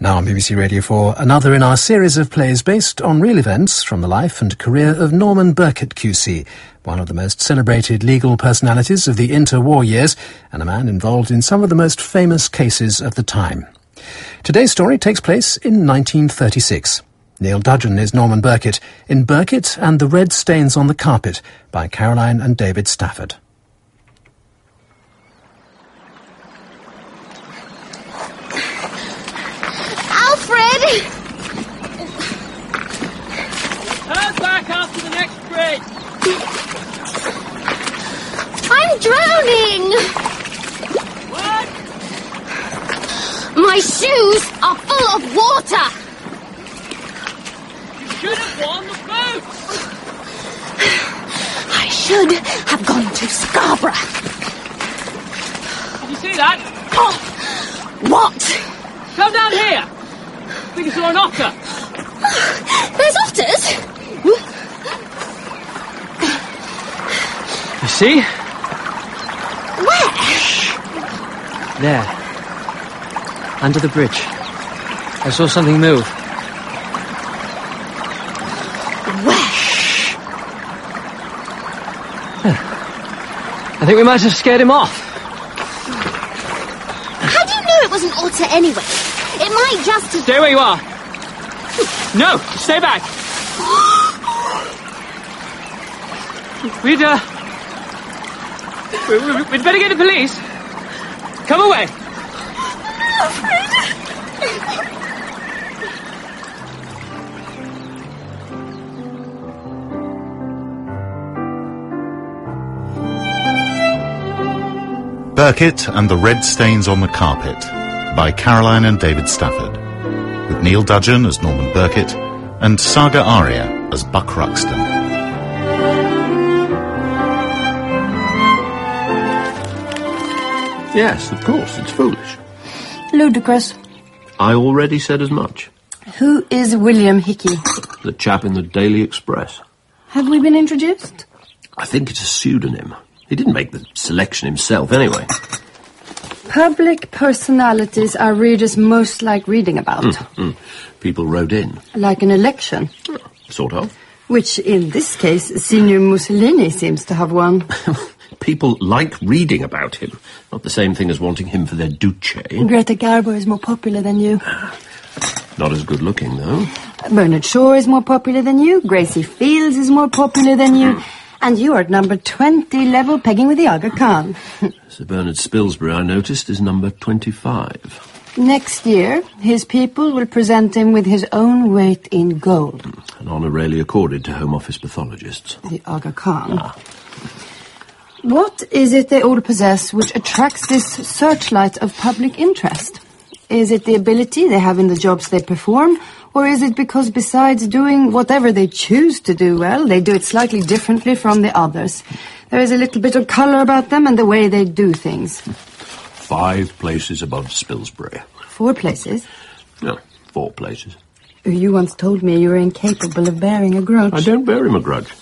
Now on BBC Radio 4, another in our series of plays based on real events from the life and career of Norman Birkett QC, one of the most celebrated legal personalities of the interwar years and a man involved in some of the most famous cases of the time. Today's story takes place in 1936. Neil Dudgeon is Norman Birkett in Birkett and the Red Stains on the Carpet by Caroline and David Stafford. Alfred! Turn back after the next bridge. I'm drowning! What? My shoes are full of water! You should have worn the boots. I should have gone to Scarborough. Did you see that? Oh, what? Come down here. I think I saw an otter. There's otters? You see? Where? There. Under the bridge. I saw something move. Where? I think we might have scared him off. How do you know it was an otter anyway? It might just have... Stay where you are. No, stay back. We'd, uh... we- we- We'd better get the police. Come away. Birkett and the Red Stains on the Carpet by Caroline and David Stafford, with Neil Dudgeon as Norman Birkett and Sagar Arya as Buck Ruxton. Yes, of course, it's foolish. Ludicrous. I already said as much. Who is William Hickey? The chap in the Daily Express. Have we been introduced? I think it's a pseudonym. He didn't make the selection himself, anyway. Public personalities our readers most like reading about. Mm. People wrote in. Like an election. Sort of. Which, in this case, Signor Mussolini seems to have won. People like reading about him. Not the same thing as wanting him for their duce. Greta Garbo is more popular than you. Not as good looking, though. Bernard Shaw is more popular than you. Gracie Fields is more popular than you. Hmm. And you are at number 20 level pegging with the Aga Khan. Sir Bernard Spilsbury, I noticed, is number 25. Next year, his people will present him with his own weight in gold. Hmm. An honour rarely accorded to Home Office pathologists. The Aga Khan. Ah. What is it they all possess which attracts this searchlight of public interest? Is it the ability they have in the jobs they perform, or is it because besides doing whatever they choose to do well, they do it slightly differently from the others? There is a little bit of colour about them and the way they do things. Five places above Spilsbury. Four places. No, four places. You once told me you were incapable of bearing a grudge. I don't bear him a grudge.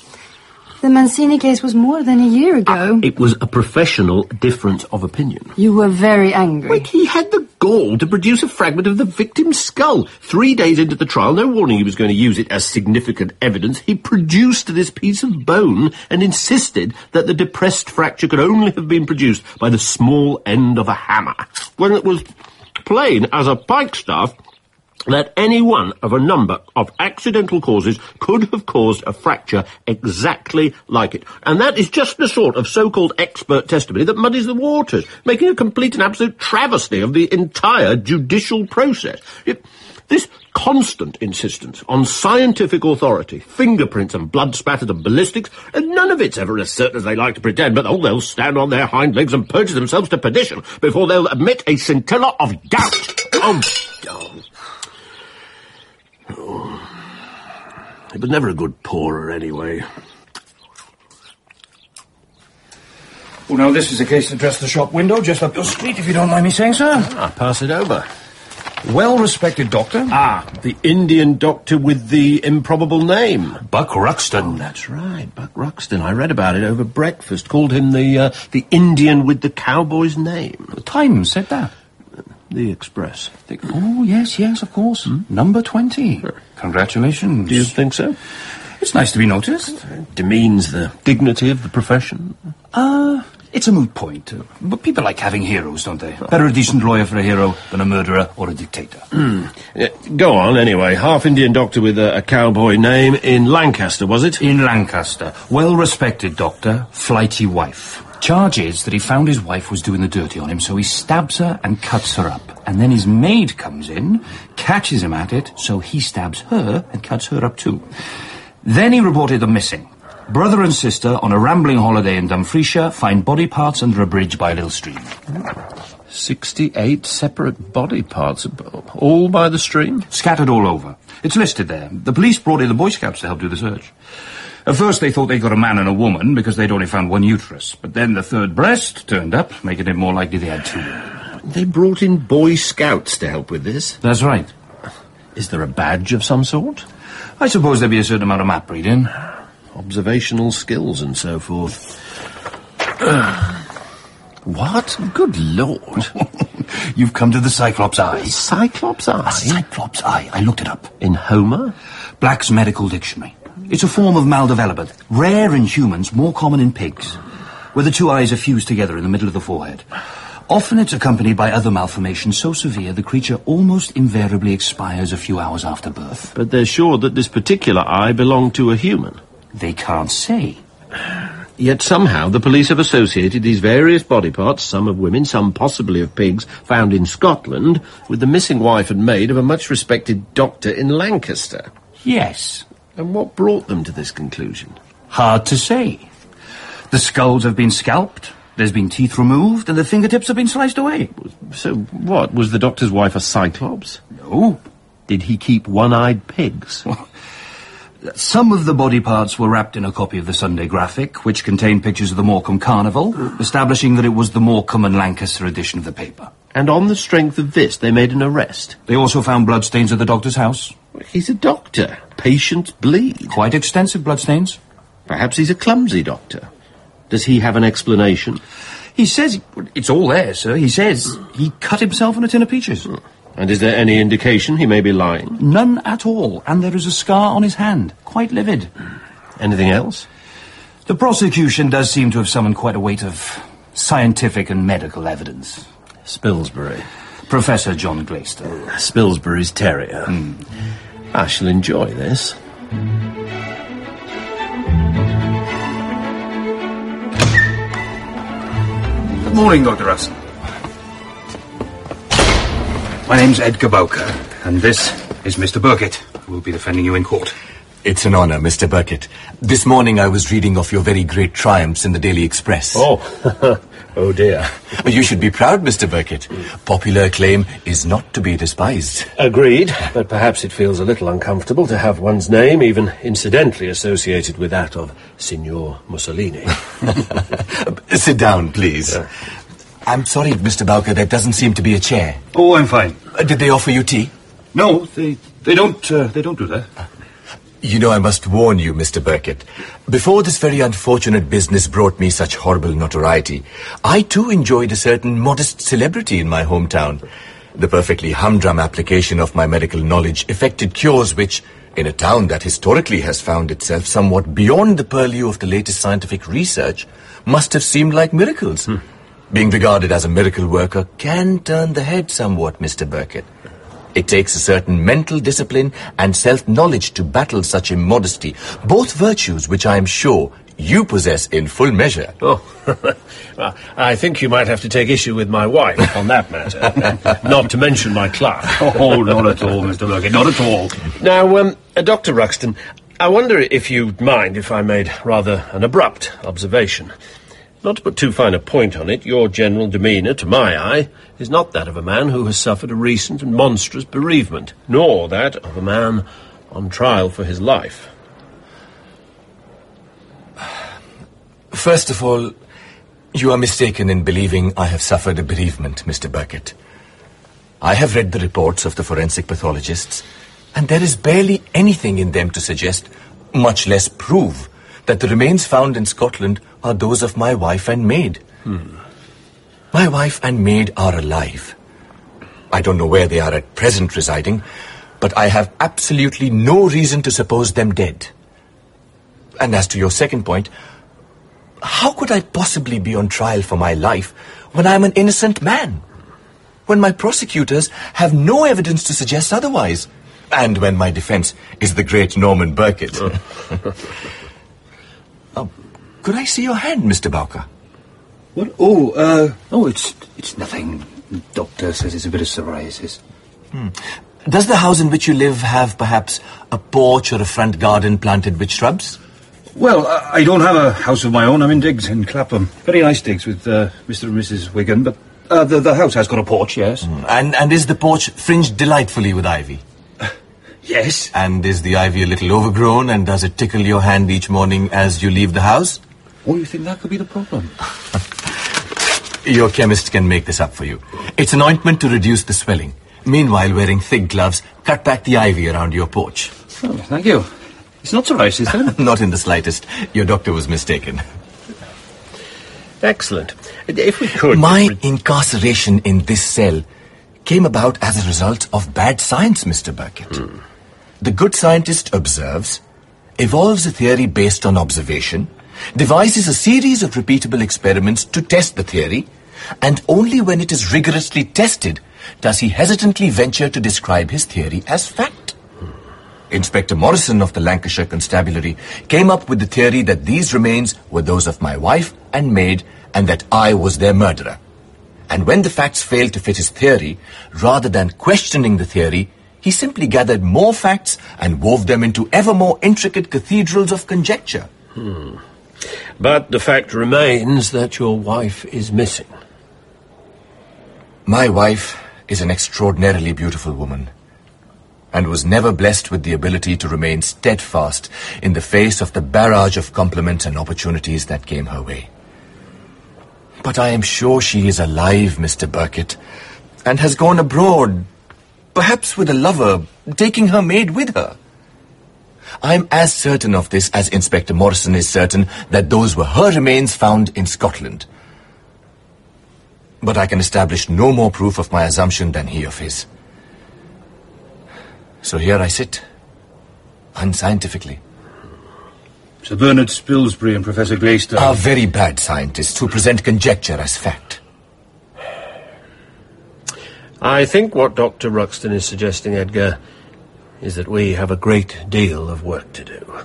The Mancini case was more than a year ago. Ah, it was a professional difference of opinion. You were very angry. Wait, he had the gall to produce a fragment of the victim's skull. Three days into the trial, no warning he was going to use it as significant evidence, he produced this piece of bone and insisted that the depressed fracture could only have been produced by the small end of a hammer. When it was plain as a pikestaff that any one of a number of accidental causes could have caused a fracture exactly like it. And that is just the sort of so-called expert testimony that muddies the waters, making a complete and absolute travesty of the entire judicial process. It- this constant insistence on scientific authority, fingerprints and blood spattered and ballistics, and none of it's ever as certain as they like to pretend, but oh, they'll stand on their hind legs and perjure themselves to perdition before they'll admit a scintilla of doubt. Oh, He was never a good pourer anyway. Well, now, this is a case addressed to the shop window just up your street, if you don't mind me saying, sir. Ah, pass it over. Well-respected doctor. Ah, the Indian doctor with the improbable name. Buck Ruxton. That's right, Buck Ruxton. I read about it over breakfast. Called him the uh, the Indian with the cowboy's name. The Times said that. The Express. They- oh, yes, yes, of course. Number 20. Congratulations. Do you think so? It's nice to be noticed. It Demeans the dignity of the profession. Uh, it's a moot point. But people like having heroes, don't they? Better a decent lawyer for a hero than a murderer or a dictator. Yeah, go on, anyway. Half Indian doctor with a, a cowboy name in Lancaster, was it? In Lancaster, well-respected doctor, flighty wife. Charge is that he found his wife was doing the dirty on him, so he stabs her and cuts her up. And then his maid comes in, catches him at it, so he stabs her and cuts her up too. Then he reported them missing. Brother and sister, on a rambling holiday in Dumfriesshire, find body parts under a bridge by a little stream. 68 separate body parts, all by the stream? Scattered all over. It's listed there. The police brought in the Boy Scouts to help do the search. At first they thought they'd got a man and a woman because they'd only found one uterus. But then the third breast turned up, making it more likely they had two. They brought in Boy Scouts to help with this. That's right. Is there a badge of some sort? I suppose there'd be a certain amount of map reading. Observational skills and so forth. what? Good lord. You've come to the Cyclops Eye. Cyclops eye? Cyclops Eye. I looked it up. In Homer? Black's Medical Dictionary. It's a form of maldevelopment. Rare in humans, more common in pigs. Where the two eyes are fused together in the middle of the forehead. Often it's accompanied by other malformations so severe the creature almost invariably expires a few hours after birth. But they're sure that this particular eye belonged to a human. They can't say. Yet somehow the police have associated these various body parts, some of women, some possibly of pigs, found in Scotland, with the missing wife and maid of a much respected doctor in Lancaster. Yes. And what brought them to this conclusion? Hard to say. The skulls have been scalped, there's been teeth removed, and the fingertips have been sliced away. So what? Was the doctor's wife a cyclops? No. Did he keep one-eyed pigs? Some of the body parts were wrapped in a copy of the Sunday Graphic, which contained pictures of the Morecambe Carnival, establishing that it was the Morecambe and Lancaster edition of the paper. And on the strength of this, they made an arrest. They also found bloodstains at the doctor's house. He's a doctor. Patients bleed. Quite extensive bloodstains. Perhaps he's a clumsy doctor. Does he have an explanation? He says... It's all there, sir. He says he cut himself on a tin of peaches. And is there any indication he may be lying? None at all. And there is a scar on his hand. Quite livid. Anything else? The prosecution does seem to have summoned quite a weight of scientific and medical evidence. Spilsbury. Professor John Glaister. Spilsbury's terrier. Hmm. I shall enjoy this. Good morning, Dr. Russell. My name's Edgar Bowker, and this is Mr. Birkett, who will be defending you in court. It's an honor, Mr. Birkett. This morning I was reading of your very great triumphs in the Daily Express. Oh, oh dear. You should be proud, Mr. Birkett. Popular acclaim is not to be despised. Agreed, but perhaps it feels a little uncomfortable to have one's name even incidentally associated with that of Signor Mussolini. Sit down, please. I'm sorry, Mr. Bowker, there doesn't seem to be a chair. Oh, I'm fine. Uh, Did they offer you tea? No, they they don't uh, they don't do that. You know, I must warn you, Mr. Birkett. Before this very unfortunate business brought me such horrible notoriety, I too enjoyed a certain modest celebrity in my hometown. The perfectly humdrum application of my medical knowledge effected cures which, in a town that historically has found itself somewhat beyond the purview of the latest scientific research, must have seemed like miracles. Hmm. Being regarded as a miracle worker can turn the head somewhat, Mr. Birkett. It takes a certain mental discipline and self-knowledge to battle such immodesty, both virtues which I am sure you possess in full measure. Oh, well, I think you might have to take issue with my wife on that matter. Not to mention my clerk. Oh, not at all, Mr. Birkett, not at all. Now, um, uh, Dr. Ruxton, I wonder if you'd mind if I made rather an abrupt observation. Not to put too fine a point on it, your general demeanour, to my eye, is not that of a man who has suffered a recent and monstrous bereavement, nor that of a man on trial for his life. First of all, you are mistaken in believing I have suffered a bereavement, Mr. Birkett. I have read the reports of the forensic pathologists, and there is barely anything in them to suggest, much less prove, that the remains found in Scotland are those of my wife and maid. My wife and maid are alive. I don't know where they are at present residing, but I have absolutely no reason to suppose them dead. And as to your second point, how could I possibly be on trial for my life when I'm an innocent man? When my prosecutors have no evidence to suggest otherwise? And when my defense is the great Norman Birkett? could I see your hand, Mr. Bowker? What? Oh, uh, oh, it's it's nothing. Doctor says it's a bit of psoriasis. Hmm. Does the house in which you live have perhaps a porch or a front garden planted with shrubs? Well, I I don't have a house of my own. I'm in digs in Clapham. Very nice digs with uh, Mr. and Mrs. Wigan, but uh, the, the house has got a porch, yes. And, and is the porch fringed delightfully with ivy? Yes. And is the ivy a little overgrown and does it tickle your hand each morning as you leave the house? Oh, you think that could be the problem? Your chemist can make this up for you. It's an ointment to reduce the swelling. Meanwhile, wearing thick gloves, cut back the ivy around your porch. Oh, thank you. It's not psoriasis, then? Not in the slightest. Your doctor was mistaken. Excellent. If we could... My incarceration in this cell came about as a result of bad science, Mr. Birkett. Hmm. The good scientist observes, evolves a theory based on observation, devises a series of repeatable experiments to test the theory, and only when it is rigorously tested does he hesitantly venture to describe his theory as fact. Inspector Morrison of the Lancashire Constabulary came up with the theory that these remains were those of my wife and maid and that I was their murderer. And when the facts failed to fit his theory, rather than questioning the theory, he simply gathered more facts and wove them into ever more intricate cathedrals of conjecture. Hmm. But the fact remains that your wife is missing. My wife is an extraordinarily beautiful woman and was never blessed with the ability to remain steadfast in the face of the barrage of compliments and opportunities that came her way. But I am sure she is alive, Mr. Birkett, and has gone abroad, perhaps with a lover, taking her maid with her. I'm as certain of this as Inspector Morrison is certain that those were her remains found in Scotland. But I can establish no more proof of my assumption than he of his. So here I sit, unscientifically. Sir Bernard Spilsbury and Professor Glaister. Are very bad scientists who present conjecture as fact. I think what Dr. Ruxton is suggesting, Edgar, is that we have a great deal of work to do.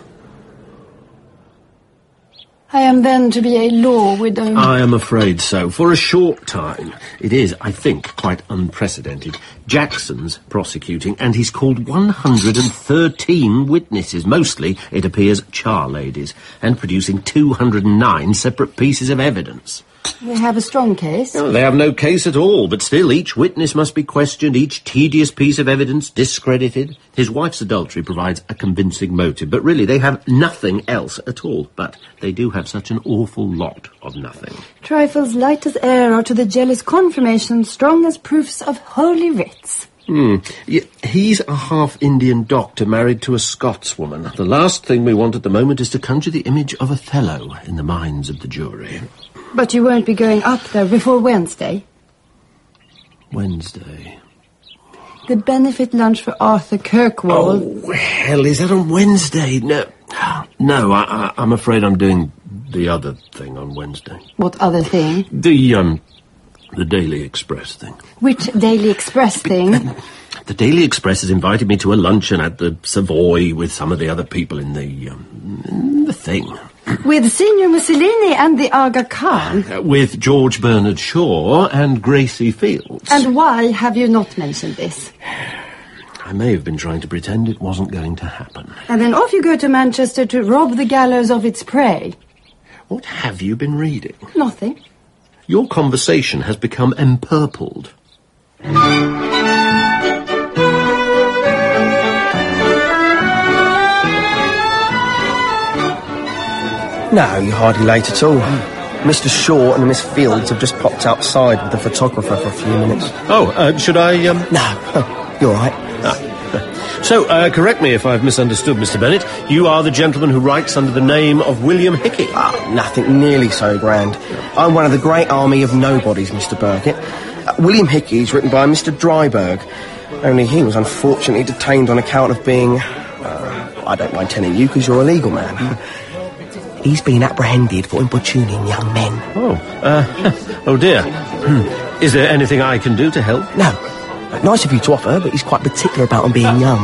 I am then to be a law widow. I am afraid so. For a short time. It is, I think, quite unprecedented. Jackson's prosecuting, and he's called 113 witnesses, mostly, it appears, char ladies, and producing 209 separate pieces of evidence. They have a strong case. No, they have no case at all, but still each witness must be questioned, each tedious piece of evidence discredited. His wife's adultery provides a convincing motive, but really they have nothing else at all. But they do have such an awful lot of nothing. Trifles light as air are to the jealous confirmation strong as proofs of holy writs. Hmm. He's a half Indian doctor married to a Scotswoman. The last thing we want at the moment is to conjure the image of Othello in the minds of the jury. But you won't be going up there before Wednesday. Wednesday. The benefit lunch for Arthur Kirkwall. Oh, hell, is that on Wednesday? No, no, I, I, I'm afraid I'm doing the other thing on Wednesday. What other thing? The, um, the Daily Express thing. Which Daily Express thing? The Daily Express has invited me to a luncheon at the Savoy with some of the other people in the, um, in the thing. With Signor Mussolini and the Aga Khan. Uh, with George Bernard Shaw and Gracie Fields. And why have you not mentioned this? I may have been trying to pretend it wasn't going to happen. And then off you go to Manchester to rob the gallows of its prey. What have you been reading? Nothing. Your conversation has become empurpled. No, you're hardly late at all. Mr. Shaw and Miss Fields have just popped outside with the photographer for a few minutes. Oh, uh, should I, um... No, you're all right. Ah. So, uh, correct me if I've misunderstood, Mr. Bennett. You are the gentleman who writes under the name of William Hickey. Ah, nothing nearly so grand. I'm one of the great army of nobodies, Mr. Birkett. Uh, William Hickey's written by Mr. Driberg. Only he was unfortunately detained on account of being. Uh, I don't mind telling you because you're a legal man. He's been apprehended for importuning young men. Oh, uh, oh dear. Hmm. Is there anything I can do to help? No. Nice of you to offer, but he's quite particular about them being young.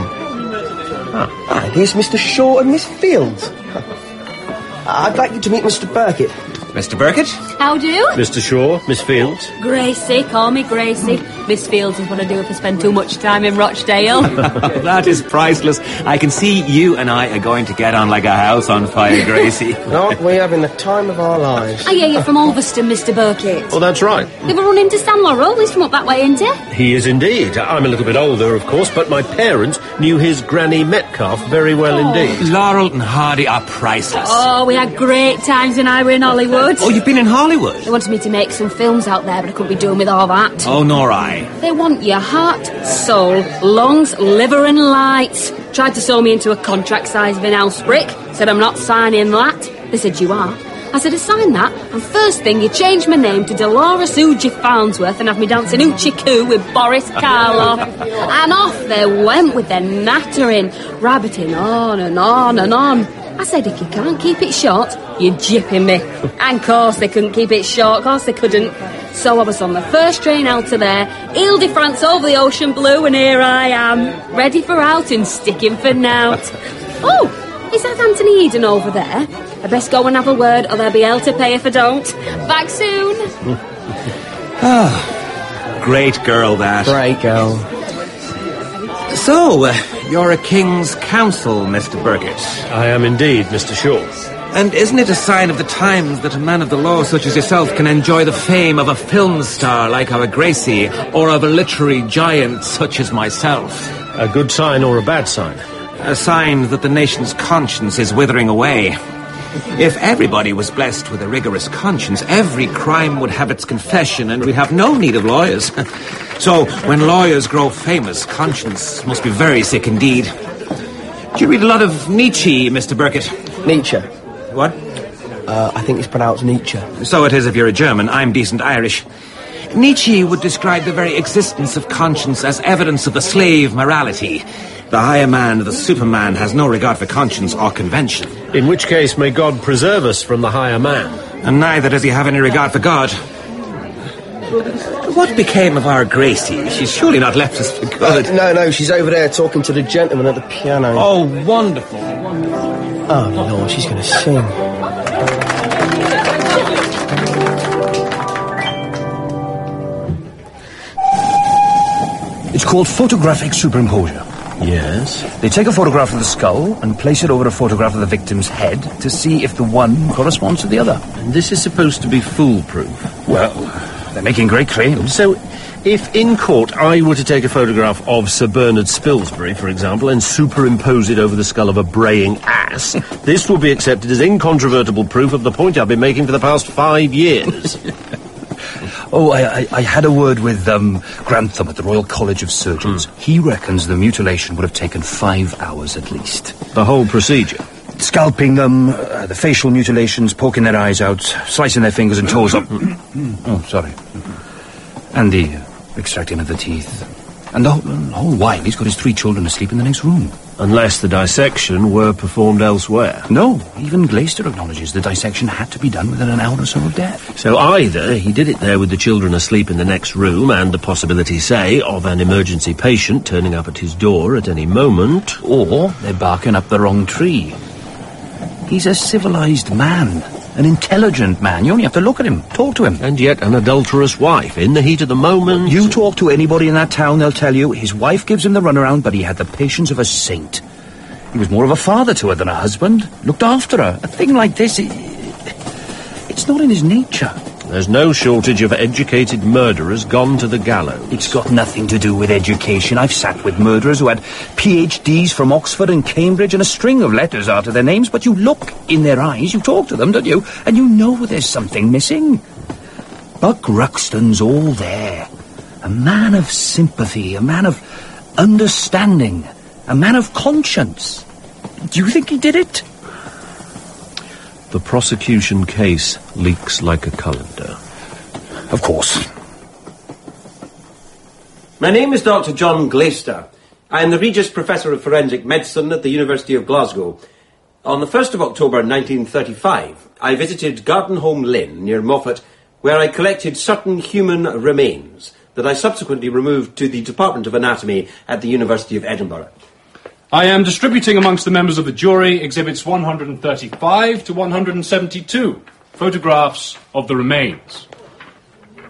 Ah, and here's Mr. Shaw and Miss Fields. I'd like you to meet Mr. Birkett. Mr. Birkett? How do? you, Mr. Shaw, Miss Fields. Gracie, call me Gracie. Miss Fields is what I do if I spend too much time in Rochdale. that is priceless. I can see you and I are going to get on like a house on fire, Gracie. Aren't we having the time of our lives? I hear you're from Ulverston, Mr. Birkett. Oh, that's right. You ever run into Stan Laurel? He's from up that way, isn't he? He is indeed. I'm a little bit older, of course, but my parents knew his Granny Metcalf very well oh. indeed. Laurel and Hardy are priceless. Oh, we had great times when I were in Hollywood. Oh, you've been in Hollywood? They wanted me to make some films out there, but I couldn't be doing with all that. Oh, nor I. They want your heart, soul, lungs, liver, and lights. Tried to sew me into a contract size of an house brick. Said I'm not signing that. They said you are. I said I signed that, and first thing you changed my name to Dolores Uji Farnsworth and have me dancing Oochie Coo with Boris Karloff. and off they went with their nattering, rabbiting on and on and on. I said, if you can't keep it short, you're jipping me. and of course they couldn't keep it short, of course they couldn't. So I was on the first train out of there, Ile de France over the ocean blue, and here I am, ready for outing, sticking for now. oh, is that Anthony Eden over there? I best go and have a word, or there'll be hell to pay if I don't. Back soon. Ah, great girl, that. Great girl. So, uh, you're a King's Counsel, Mr. Birkett. I am indeed, Mr. Shaw. And isn't it a sign of the times that a man of the law such as yourself can enjoy the fame of a film star like our Gracie, or of a literary giant such as myself? A good sign or a bad sign? A sign that the nation's conscience is withering away. If everybody was blessed with a rigorous conscience, every crime would have its confession and we'd have no need of lawyers. so, when lawyers grow famous, conscience must be very sick indeed. Do you read a lot of Nietzsche, Mr. Birkett? Nietzsche. What? Uh, I think it's pronounced Nietzsche. So it is if you're a German. I'm decent Irish. Nietzsche would describe the very existence of conscience as evidence of the slave morality. The higher man, the superman, has no regard for conscience or convention. In which case, may God preserve us from the higher man. And neither does he have any regard for God. What became of our Gracie? She's surely not left us for good. Uh, no, no, she's over there talking to the gentleman at the piano. Oh, wonderful. Oh, Lord, she's going to sing. It's called photographic superimposure. Yes. They take a photograph of the skull and place it over a photograph of the victim's head to see if the one corresponds to the other. And this is supposed to be foolproof. Well, they're making great claims. So, if in court I were to take a photograph of Sir Bernard Spilsbury, for example, and superimpose it over the skull of a braying ass, this will be accepted as incontrovertible proof of the point I've been making for the past five years. Oh, I, I, I had a word with um, Grantham at the Royal College of Surgeons. He reckons the mutilation would have taken five hours at least. the whole procedure. Scalping them, uh, the facial mutilations, poking their eyes out, slicing their fingers and toes up. oh, sorry. And the uh, extracting of the teeth. And the whole, the whole while, he's got his three children asleep in the next room. Unless the dissection were performed elsewhere. No, even Glaister acknowledges the dissection had to be done within an hour or so of death. So either he did it there with the children asleep in the next room and the possibility, say, of an emergency patient turning up at his door at any moment, Or they're barking up the wrong tree. He's a civilized man, an intelligent man. You only have to look at him, talk to him. and yet an adulterous wife in the heat of the moment. You talk to anybody in that town, they'll tell you his wife gives him the runaround, but he had the patience of a saint. He was more of a father to her than a husband. Looked after her. A thing like this, it, it's not in his nature. There's no shortage of educated murderers gone to the gallows. It's got nothing to do with education. I've sat with murderers who had PhDs from Oxford and Cambridge and a string of letters after their names, but you look in their eyes, you talk to them, don't you? And you know there's something missing. Buck Ruxton's all there. A man of sympathy, a man of understanding, a man of conscience. Do you think he did it? The prosecution case leaks like a colander. Of course. My name is Dr. John Glaister. I am the Regius Professor of Forensic Medicine at the University of Glasgow. On the 1st of October 1935, I visited Gardenholme Linn near Moffat, where I collected certain human remains that I subsequently removed to the Department of Anatomy at the University of Edinburgh. I am distributing amongst the members of the jury exhibits 135 to 172, photographs of the remains.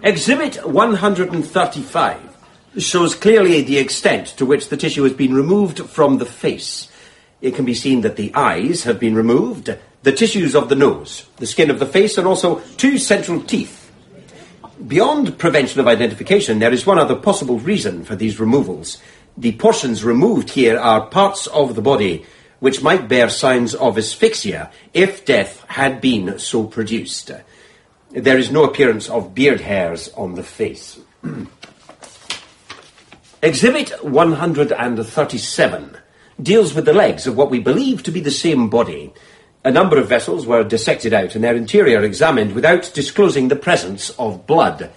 Exhibit 135 shows clearly the extent to which the tissue has been removed from the face. It can be seen that the eyes have been removed, the tissues of the nose, the skin of the face, and also two central teeth. Beyond prevention of identification, there is one other possible reason for these removals. The portions removed here are parts of the body which might bear signs of asphyxia if death had been so produced. There is no appearance of beard hairs on the face. Exhibit 137 deals with the legs of what we believe to be the same body. A number of vessels were dissected out and their interior examined without disclosing the presence of blood.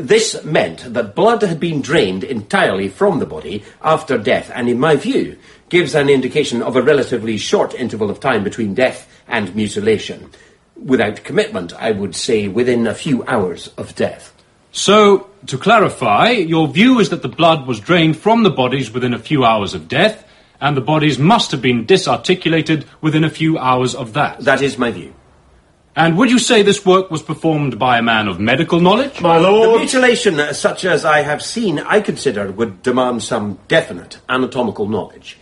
This meant that blood had been drained entirely from the body after death, and in my view, gives an indication of a relatively short interval of time between death and mutilation. Without commitment, I would say within a few hours of death. So, to clarify, your view is that the blood was drained from the bodies within a few hours of death, and the bodies must have been disarticulated within a few hours of that. That is my view. And would you say this work was performed by a man of medical knowledge? My lord. The mutilation, uh, such as I have seen, I consider would demand some definite anatomical knowledge.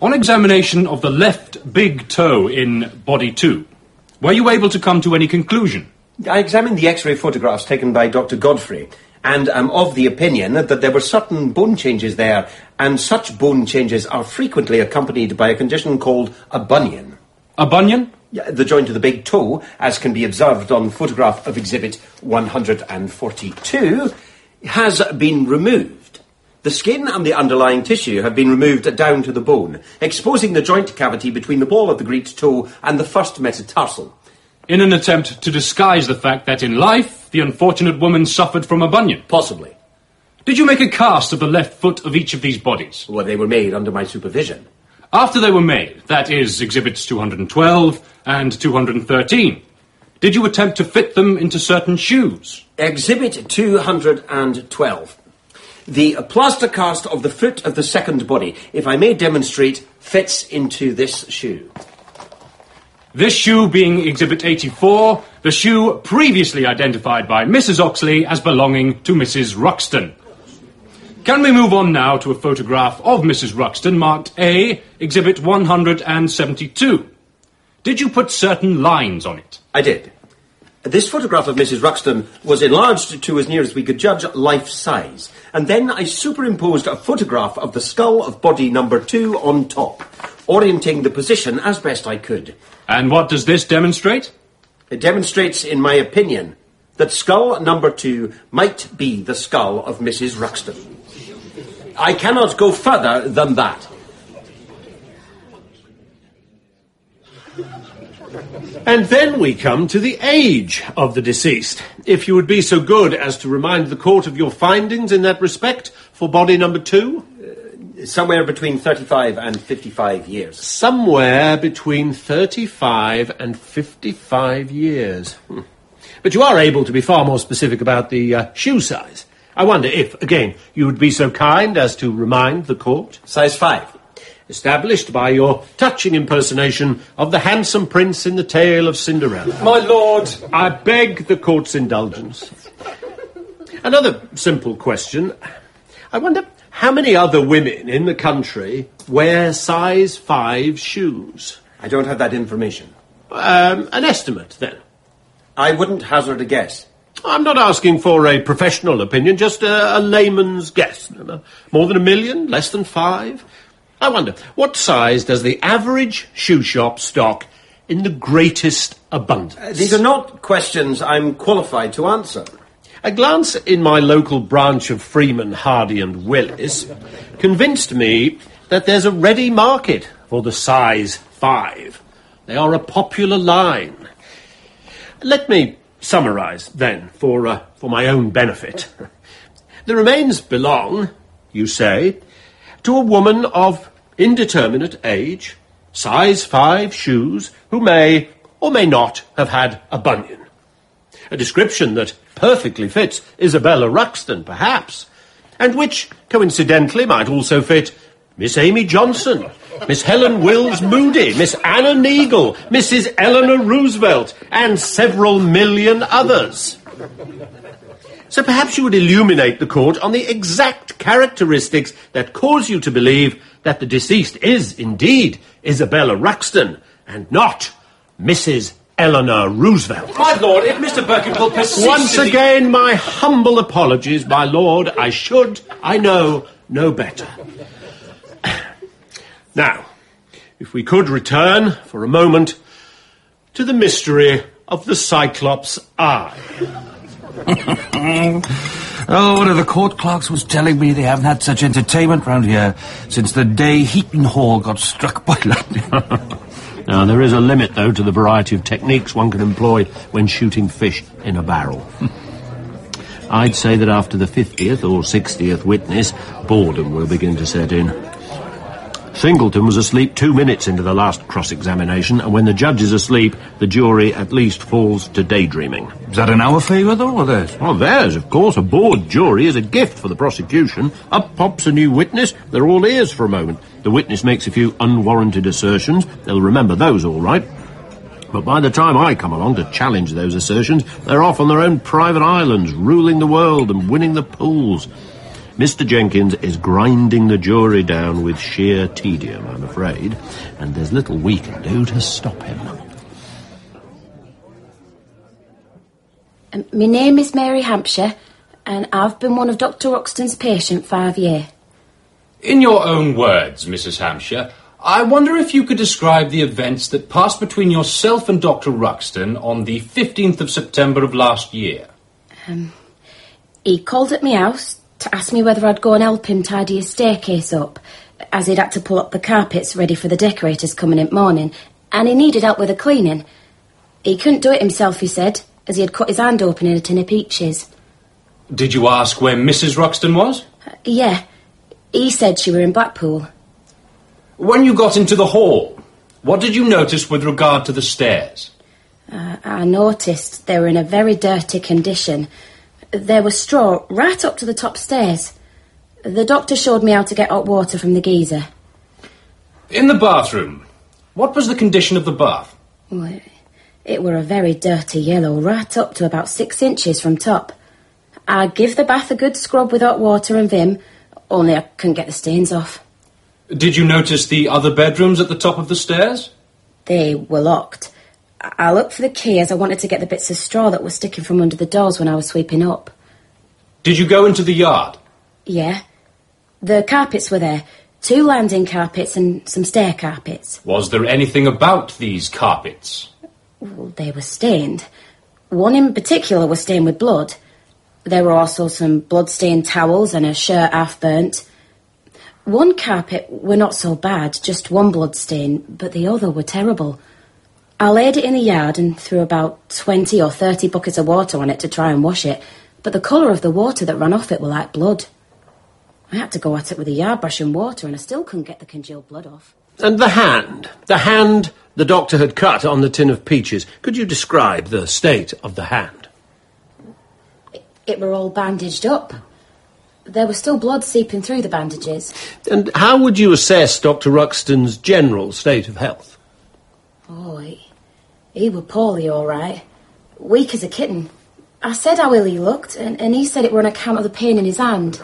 On examination of the left big toe in body two, were you able to come to any conclusion? I examined the X-ray photographs taken by Dr. Godfrey, and am of the opinion that there were certain bone changes there, and such bone changes are frequently accompanied by a condition called a bunion. A bunion? The joint of the big toe, as can be observed on photograph of exhibit 142, has been removed. The skin and the underlying tissue have been removed down to the bone, exposing the joint cavity between the ball of the great toe and the first metatarsal. In an attempt to disguise the fact that in life the unfortunate woman suffered from a bunion? Possibly. Did you make a cast of the left foot of each of these bodies? Well, they were made under my supervision. After they were made, that is, exhibits 212 and 213, did you attempt to fit them into certain shoes? Exhibit 212. The plaster cast of the foot of the second body, if I may demonstrate, fits into this shoe. This shoe being Exhibit 84, the shoe previously identified by Mrs. Oxley as belonging to Mrs. Ruxton. Can we move on now to a photograph of Mrs. Ruxton marked A, Exhibit 172? Did you put certain lines on it? I did. This photograph of Mrs. Ruxton was enlarged to as near as we could judge life size, and then I superimposed a photograph of the skull of body number two on top, orienting the position as best I could. And what does this demonstrate? It demonstrates, in my opinion, that skull number two might be the skull of Mrs. Ruxton. I cannot go further than that. And then we come to the age of the deceased. If you would be so good as to remind the court of your findings in that respect for body number two. Somewhere between 35 and 55 years. Somewhere between 35 and 55 years. Hmm. But you are able to be far more specific about the uh, shoe size. I wonder if, again, you would be so kind as to remind the court. Size 5. Established by your touching impersonation of the handsome prince in the tale of Cinderella. My lord! I beg the court's indulgence. Another simple question. I wonder how many other women in the country wear size 5 shoes? I don't have that information. Um, an estimate, then. I wouldn't hazard a guess. I'm not asking for a professional opinion, just a, a, layman's guess. More than a million? Less than five? I wonder, what size does the average shoe shop stock in the greatest abundance? Uh, these are not questions I'm qualified to answer. A glance in my local branch of Freeman, Hardy and Willis convinced me that there's a ready market for the size 5. They are a popular line. Let me summarise, then, for, uh, for my own benefit. The remains belong, you say, to a woman of indeterminate age, size 5 shoes, who may or may not have had a bunion. A description that perfectly fits Isabella Ruxton, perhaps, and which, coincidentally, might also fit Miss Amy Johnson, Miss Helen Wills Moody, Miss Anna Neagle, Mrs. Eleanor Roosevelt, and several million others. So perhaps you would illuminate the court on the exact characteristics that cause you to believe that the deceased is indeed Isabella Ruxton and not Mrs. Eleanor Roosevelt. My lord, if Mr. Birkin will persist... Once the- again, my humble apologies, my lord. I should, I know, know better. Now, if we could return for a moment to the mystery of the Cyclops' eye. Oh, one of the court clerks was telling me they haven't had such entertainment round here since the day Heaton Hall got struck by lightning. Now, there is a limit, though, to the variety of techniques one can employ when shooting fish in a barrel. I'd say that after the 50th or 60th witness, boredom will begin to set in. Singleton was asleep two minutes into the last cross-examination, and when the judge is asleep, the jury at least falls to daydreaming. Is that in our favour, though, or theirs? Oh, theirs, of course. A bored jury is a gift for the prosecution. Up pops a new witness. They're all ears for a moment. The witness makes a few unwarranted assertions. They'll remember those all right. But by the time I come along to challenge those assertions, they're off on their own private islands, ruling the world and winning the pools. Mr. Jenkins is grinding the jury down with sheer tedium, I'm afraid, and there's little we can do to stop him. Um, my name is Mary Hampshire, and I've been one of Dr. Ruxton's patient five year. In your own words, Mrs. Hampshire, I wonder if you could describe the events that passed between yourself and Dr. Ruxton on the 15th of September of last year. Um, he called at my house to ask me whether I'd go and help him tidy his staircase up, as he'd had to pull up the carpets ready for the decorators coming in morning, and he needed help with the cleaning. He couldn't do it himself, he said, as he had cut his hand open in a tin of peaches. Did you ask where Mrs. Roxton was? Yeah, he said she were in Blackpool. When you got into the hall, what did you notice with regard to the stairs? Uh, I noticed they were in a very dirty condition. There was straw right up to the top stairs. The doctor showed me how to get hot water from the geyser. In the bathroom, what was the condition of the bath? Well, it- It were a very dirty yellow, right up to about six inches from top. I give the bath a good scrub with hot water and vim, only I couldn't get the stains off. Did you notice the other bedrooms at the top of the stairs? They were locked. I looked for the key as I wanted to get the bits of straw that were sticking from under the doors when I was sweeping up. Did you go into the yard? Yeah. The carpets were there. Two landing carpets and some stair carpets. Was there anything about these carpets? Well, they were stained. One in particular was stained with blood. There were also some blood-stained towels and a shirt half burnt. One carpet were not so bad, just one blood stain, but the other were terrible. I laid it in the yard and threw about 20 or 30 buckets of water on it to try and wash it, but the colour of the water that ran off it were like blood. I had to go at it with a yard brush and water, and I still couldn't get the congealed blood off. And the hand, the hand the doctor had cut on the tin of peaches. Could you describe the state of the hand? It were all bandaged up. There was still blood seeping through the bandages. And how would you assess Dr. Ruxton's general state of health? Oh, he, he were poorly, all right. Weak as a kitten. I said how ill he looked, and, and he said it were on account of the pain in his hand.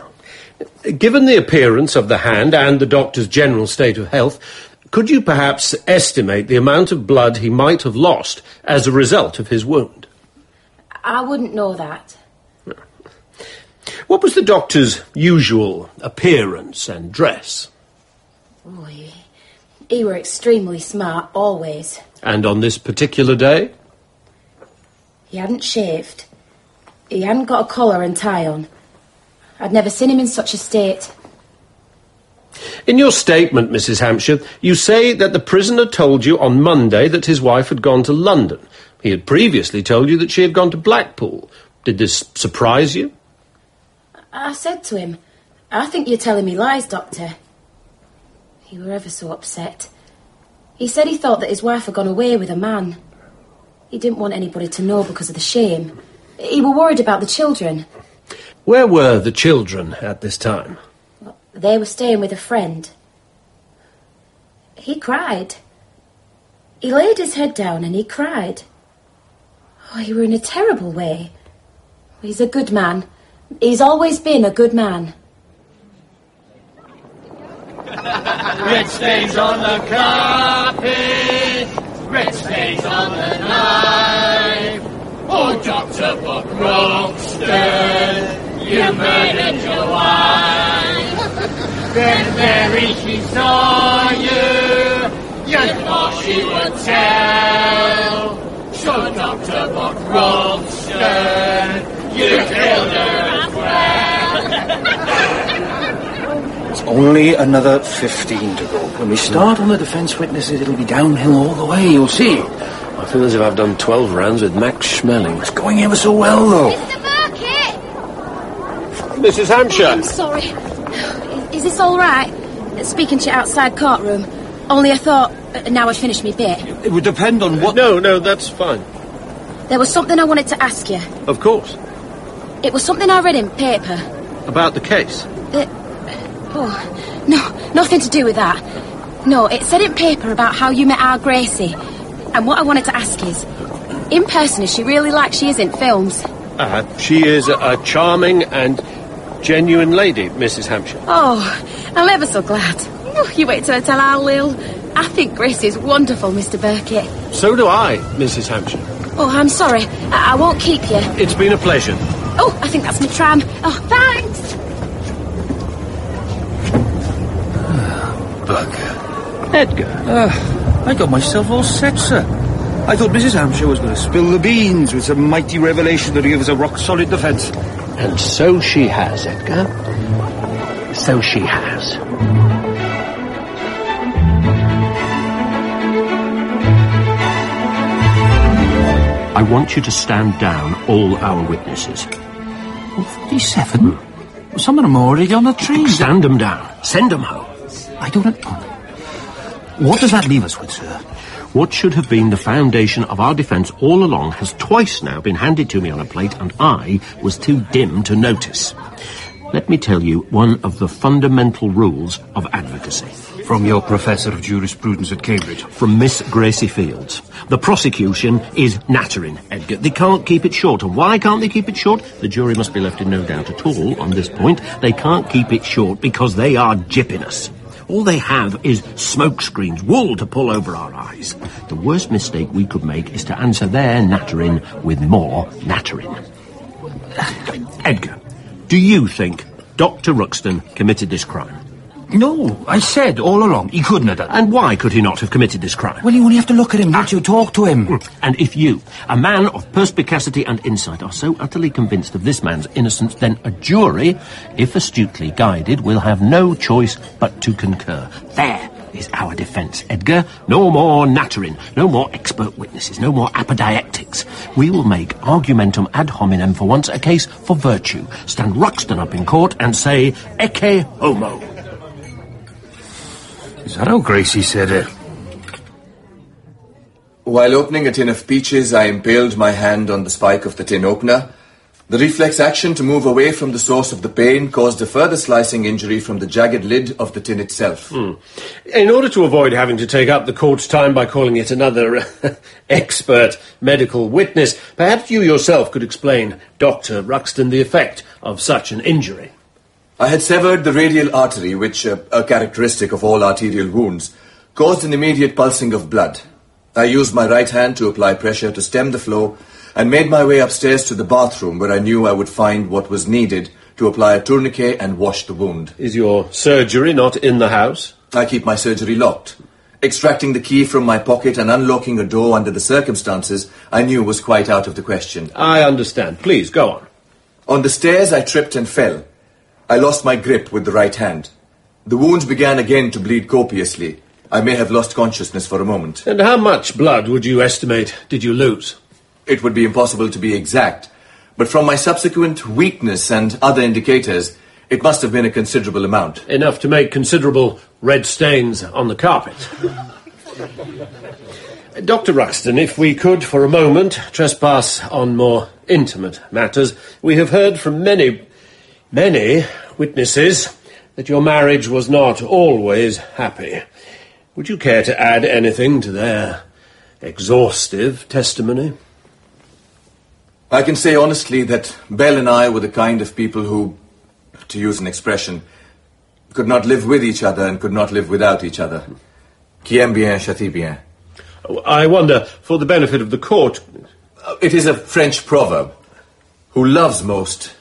Given the appearance of the hand and the doctor's general state of health, could you perhaps estimate the amount of blood he might have lost as a result of his wound? I wouldn't know that. What was the doctor's usual appearance and dress? Oh, he, he were extremely smart, always. And on this particular day? He hadn't shaved. He hadn't got a collar and tie on. I'd never seen him in such a state. In your statement, Mrs. Hampshire, you say that the prisoner told you on Monday that his wife had gone to London. He had previously told you that she had gone to Blackpool. Did this surprise you? I said to him, I think you're telling me lies, Doctor. He were ever so upset. He said he thought that his wife had gone away with a man. He didn't want anybody to know because of the shame. He were worried about the children. Where were the children at this time? They were staying with a friend. He cried. He laid his head down and he cried. Oh, he were in a terrible way. He's a good man. He's always been a good man. Red stains on the carpet, red stains on the knife. Oh, Dr. Buck Ruxton, you murdered your wife. Then Mary, she saw you, you thought she would tell. So, Dr. Buck Ruxton, you killed her as well. It's only another 15 to go. When we start on the defence witnesses, it'll be downhill all the way, you'll see. I feel as if I've done 12 rounds with Max Schmeling. It's going ever so well, though. Mrs. Hampshire. I'm sorry. Is this all right? Speaking to you outside courtroom. Only I thought, uh, now I'd finished my bit. It would depend on what... No, no, that's fine. There was something I wanted to ask you. Of course. It was something I read in paper. About the case. Uh, oh, no, nothing to do with that. No, it said in paper about how you met our Gracie. And what I wanted to ask is, in person, is she really like she is in films? Uh, she is a, charming and genuine lady, Mrs. Hampshire. Oh, I'm ever so glad. Oh, You wait till I tell our Lil. I think Gracie is wonderful, Mr. Birkett. So do I, Mrs. Hampshire. Oh, I'm sorry. I, I won't keep you. It's been a pleasure. Oh, I think that's my tram. Oh, thanks. Edgar. Uh, I got myself all set, sir. I thought Mrs. Hampshire was going to spill the beans with some mighty revelation that gives a rock-solid defence. And so she has, Edgar. So she has. I want you to stand down, all our witnesses. 47? Some of them are already on the train. Stand them down. Send them home. I don't... What does that leave us with, sir? What should have been the foundation of our defence all along has twice now been handed to me on a plate, and I was too dim to notice. Let me tell you one of the fundamental rules of advocacy. From your professor of jurisprudence at Cambridge. From Miss Gracie Fields. The prosecution is nattering, Edgar. They can't keep it short. And why can't they keep it short? The jury must be left in no doubt at all on this point. They can't keep it short because they are jipping us. All they have is smoke screens, wool to pull over our eyes. The worst mistake we could make is to answer their nattering with more nattering. Edgar, do you think Dr. Ruxton committed this crime? No, I said all along he couldn't have done. And why could he not have committed this crime? Well, you only have to look at him, don't you? Ah. Talk to him. Mm. And if you, a man of perspicacity and insight, are so utterly convinced of this man's innocence, then a jury, if astutely guided, will have no choice but to concur. There is our defence, Edgar. No more nattering, no more expert witnesses, no more apodiactics. We will make argumentum ad hominem for once a case for virtue. Stand Ruxton up in court and say, ecce homo. Is that how Gracie said it? While opening a tin of peaches, I impaled my hand on the spike of the tin opener. The reflex action to move away from the source of the pain caused a further slicing injury from the jagged lid of the tin itself. Hmm. In order to avoid having to take up the court's time by calling it another expert medical witness, perhaps you yourself could explain, Dr. Ruxton, the effect of such an injury. I had severed the radial artery, which, uh, a characteristic of all arterial wounds, caused an immediate pulsing of blood. I used my right hand to apply pressure to stem the flow and made my way upstairs to the bathroom where I knew I would find what was needed to apply a tourniquet and wash the wound. Is your surgery not in the house? I keep my surgery locked. Extracting the key from my pocket and unlocking a door under the circumstances I knew was quite out of the question. I understand. Please, go on. On the stairs, I tripped and fell. I lost my grip with the right hand. The wounds began again to bleed copiously. I may have lost consciousness for a moment. And how much blood would you estimate did you lose? It would be impossible to be exact, But from my subsequent weakness and other indicators, it must have been a considerable amount. Enough to make considerable red stains on the carpet. Dr. Ruxton, if we could for a moment trespass on more intimate matters, we have heard from many, many witnesses that your marriage was not always happy. Would you care to add anything to their exhaustive testimony? I can say honestly that Belle and I were the kind of people who, to use an expression, could not live with each other and could not live without each other. Qui aime bien, châtie bien. I wonder, for the benefit of the court. It is a French proverb. Who loves most,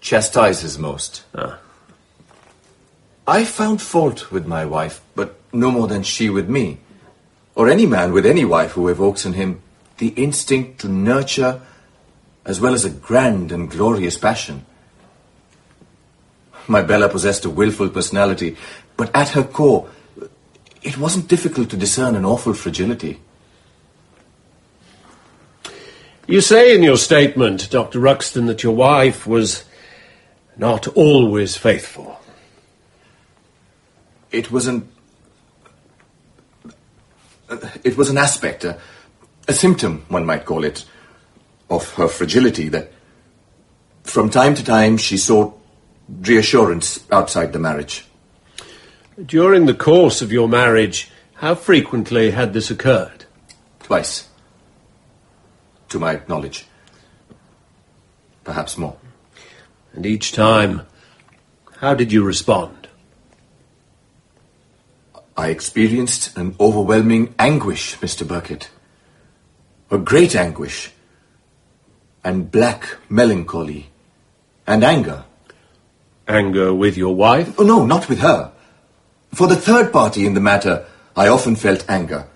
chastises most. Ah. I found fault with my wife, but no more than she with me. Or any man with any wife who evokes in him the instinct to nurture as well as a grand and glorious passion. My Bella possessed a willful personality, but at her core, it wasn't difficult to discern an awful fragility. You say in your statement, Dr. Ruxton, that your wife was not always faithful. It was an. It was an aspect, a, a symptom, one might call it, of her fragility that from time to time she sought reassurance outside the marriage. During the course of your marriage, how frequently had this occurred? Twice. To my knowledge. Perhaps more. And each time, how did you respond? I experienced an overwhelming anguish, Mr. Birkett. A great anguish. And black melancholy. And anger. Anger with your wife? Oh, no, not with her. For the third party in the matter, I often felt anger.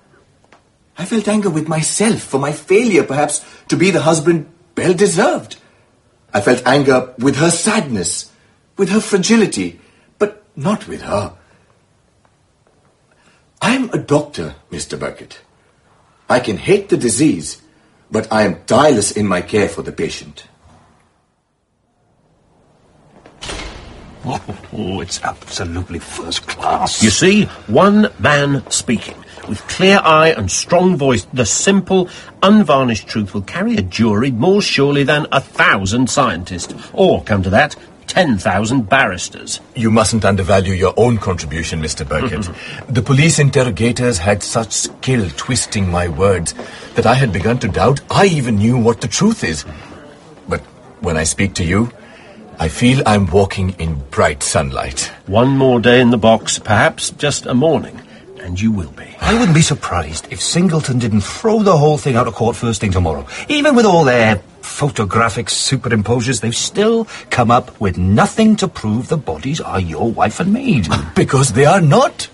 I felt anger with myself for my failure, perhaps, to be the husband Belle deserved. I felt anger with her sadness, with her fragility, but not with her. I'm a doctor, Mr. Birkett. I can hate the disease, but I am tireless in my care for the patient. Oh, it's absolutely first class. You see, one man speaking, with clear eye and strong voice, the simple, unvarnished truth will carry a jury more surely than a thousand scientists, or, come to that, ten thousand barristers. You mustn't undervalue your own contribution, Mr. Birkett. the police interrogators had such skill twisting my words that I had begun to doubt I even knew what the truth is. But when I speak to you, I feel I'm walking in bright sunlight. One more day in the box, perhaps just a morning, and you will be. I wouldn't be surprised if Singleton didn't throw the whole thing out of court first thing tomorrow. Even with all their photographic superimposures, they've still come up with nothing to prove the bodies are your wife and maid. Because they are not.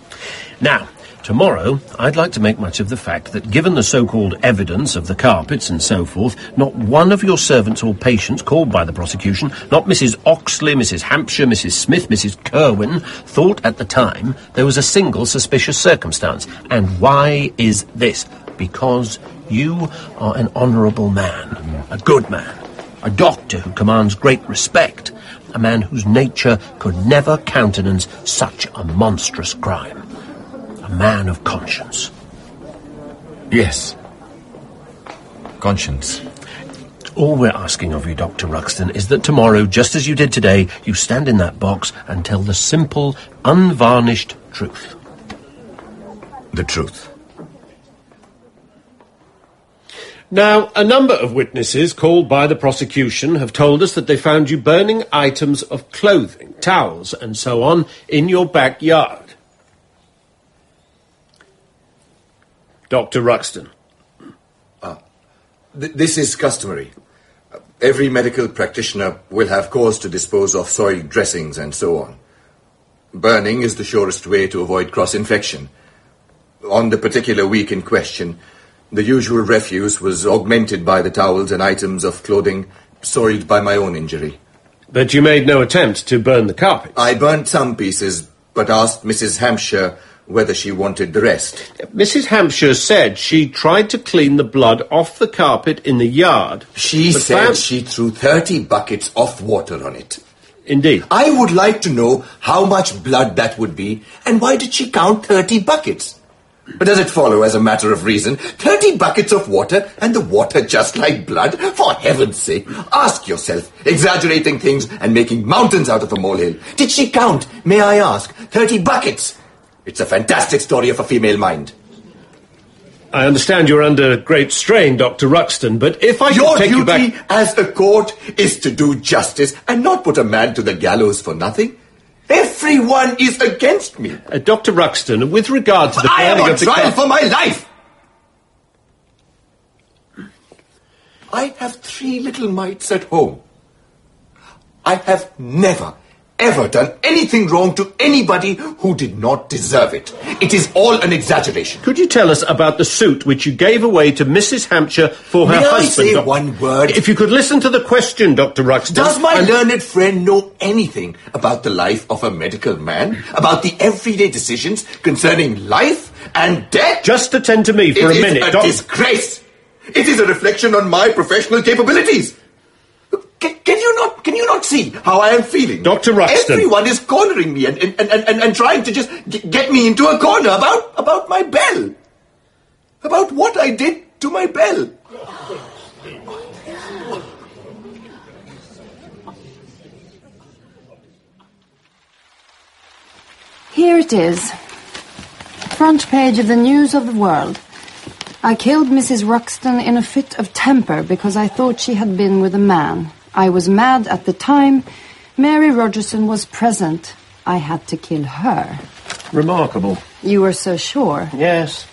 Now, tomorrow, I'd like to make much of the fact that given the so-called evidence of the carpets and so forth, not one of your servants or patients called by the prosecution, not Mrs. Oxley, Mrs. Hampshire, Mrs. Smith, Mrs. Kerwin, thought at the time there was a single suspicious circumstance. And why is this? Because you are an honourable man, a good man, a doctor who commands great respect, a man whose nature could never countenance such a monstrous crime. A man of conscience. Yes. Conscience. All we're asking of you, Dr. Ruxton, is that tomorrow, just as you did today, you stand in that box and tell the simple, unvarnished truth. The truth. Now, a number of witnesses called by the prosecution have told us that they found you burning items of clothing, towels, and so on in your backyard. Dr. Ruxton. Ah, th- this is customary. Every medical practitioner will have cause to dispose of soiled dressings and so on. Burning is the surest way to avoid cross infection. On the particular week in question, the usual refuse was augmented by the towels and items of clothing soiled by my own injury. But you made no attempt to burn the carpet. I burnt some pieces, but asked Mrs. Hampshire whether she wanted the rest. Mrs. Hampshire said she tried to clean the blood off the carpet in the yard. She said found- she threw 30 buckets of water on it. Indeed. I would like to know how much blood that would be, and why did she count 30 buckets? But does it follow as a matter of reason? 30 buckets of water, and the water just like blood? For heaven's sake, ask yourself, exaggerating things and making mountains out of a molehill. Did she count, may I ask, 30 buckets? It's a fantastic story of a female mind. I understand you're under great strain, Dr. Ruxton, but if I Your could take duty you back... as a court is to do justice and not put a man to the gallows for nothing. Everyone is against me. Uh, Dr. Ruxton, with regard to the I am on of the trial for my life. I have three little mites at home. I have never, ever done anything wrong to anybody who did not deserve it. It is all an exaggeration. Could you tell us about the suit which you gave away to Mrs. Hampshire for her May I say Doc- one word? If you could listen to the question, Dr. Ruxton. Does my and- learned friend know anything about the life of a medical man? About the everyday decisions concerning life and death? Just attend to me for It a is minute, a Doc- disgrace. It is a reflection on my professional capabilities. Can, can you not can you not see how I am feeling? Dr. Ruxton. Everyone is cornering me and, and, and, and, and trying to just g- get me into a corner about, about my Belle. About what I did to my Belle. Here it is. Front page of the News of the World. I killed Mrs. Ruxton in a fit of temper because I thought she had been with a man. I was mad at the time. Mary Rogerson was present. I had to kill her. Remarkable. You were so sure. Yes.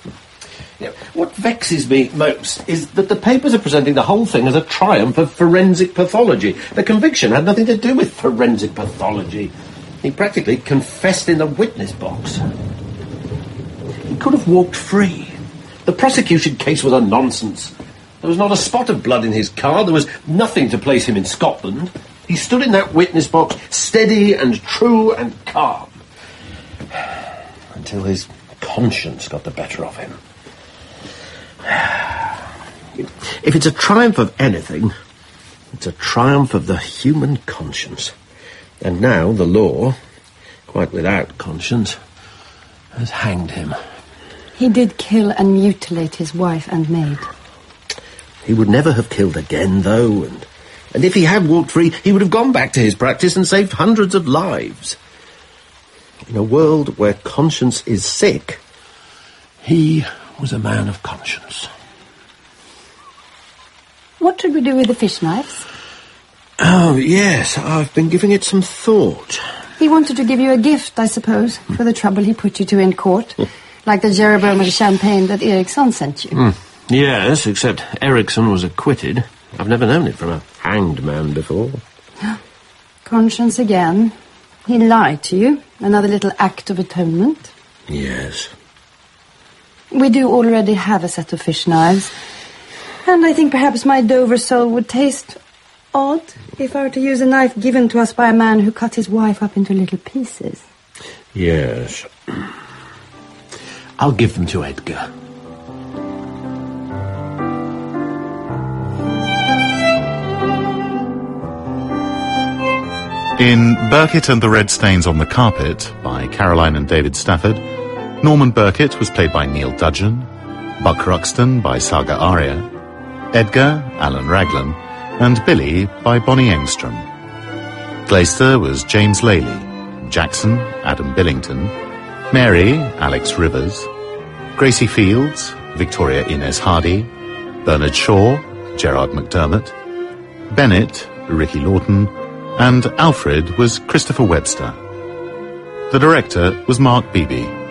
What vexes me most is that the papers are presenting the whole thing as a triumph of forensic pathology. The conviction had nothing to do with forensic pathology. He practically confessed in the witness box. He could have walked free. The prosecution case was a nonsense. There was not a spot of blood in his car. There was nothing to place him in Scotland. He stood in that witness box, steady and true and calm, until his conscience got the better of him. If it's a triumph of anything, it's a triumph of the human conscience. And now the law, quite without conscience, has hanged him. He did kill and mutilate his wife and maid. He would never have killed again, though, and, and if he had walked free, he would have gone back to his practice and saved hundreds of lives. In a world where conscience is sick, he was a man of conscience. What should we do with the fish knives? Oh, yes, I've been giving it some thought. He wanted to give you a gift, I suppose, for the trouble he put you to in court. like the Jeroboam of champagne that Eriksson sent you. Hmm. Yes, except Ericsson was acquitted. I've never known it from a hanged man before. Conscience again. He lied to you. Another little act of atonement. Yes. We do already have a set of fish knives. And I think perhaps my Dover sole would taste odd if I were to use a knife given to us by a man who cut his wife up into little pieces. Yes. I'll give them to Edgar. In Birkett and the Red Stains on the Carpet by Caroline and David Stafford, Norman Birkett was played by Neil Dudgeon, Buck Ruxton by Sagar Arya, Edgar, Alun Raglan, and Billy by Bonnie Engstrom. Glaister was James Lailey, Jackson, Adam Billington, Mary, Alex Rivers, Gracie Fields, Victoria Inez Hardy, Bernard Shaw, Gerard McDermott, Bennett, Ricky Lawton, and Alfred was Christopher Webster. The director was Mark Beeby.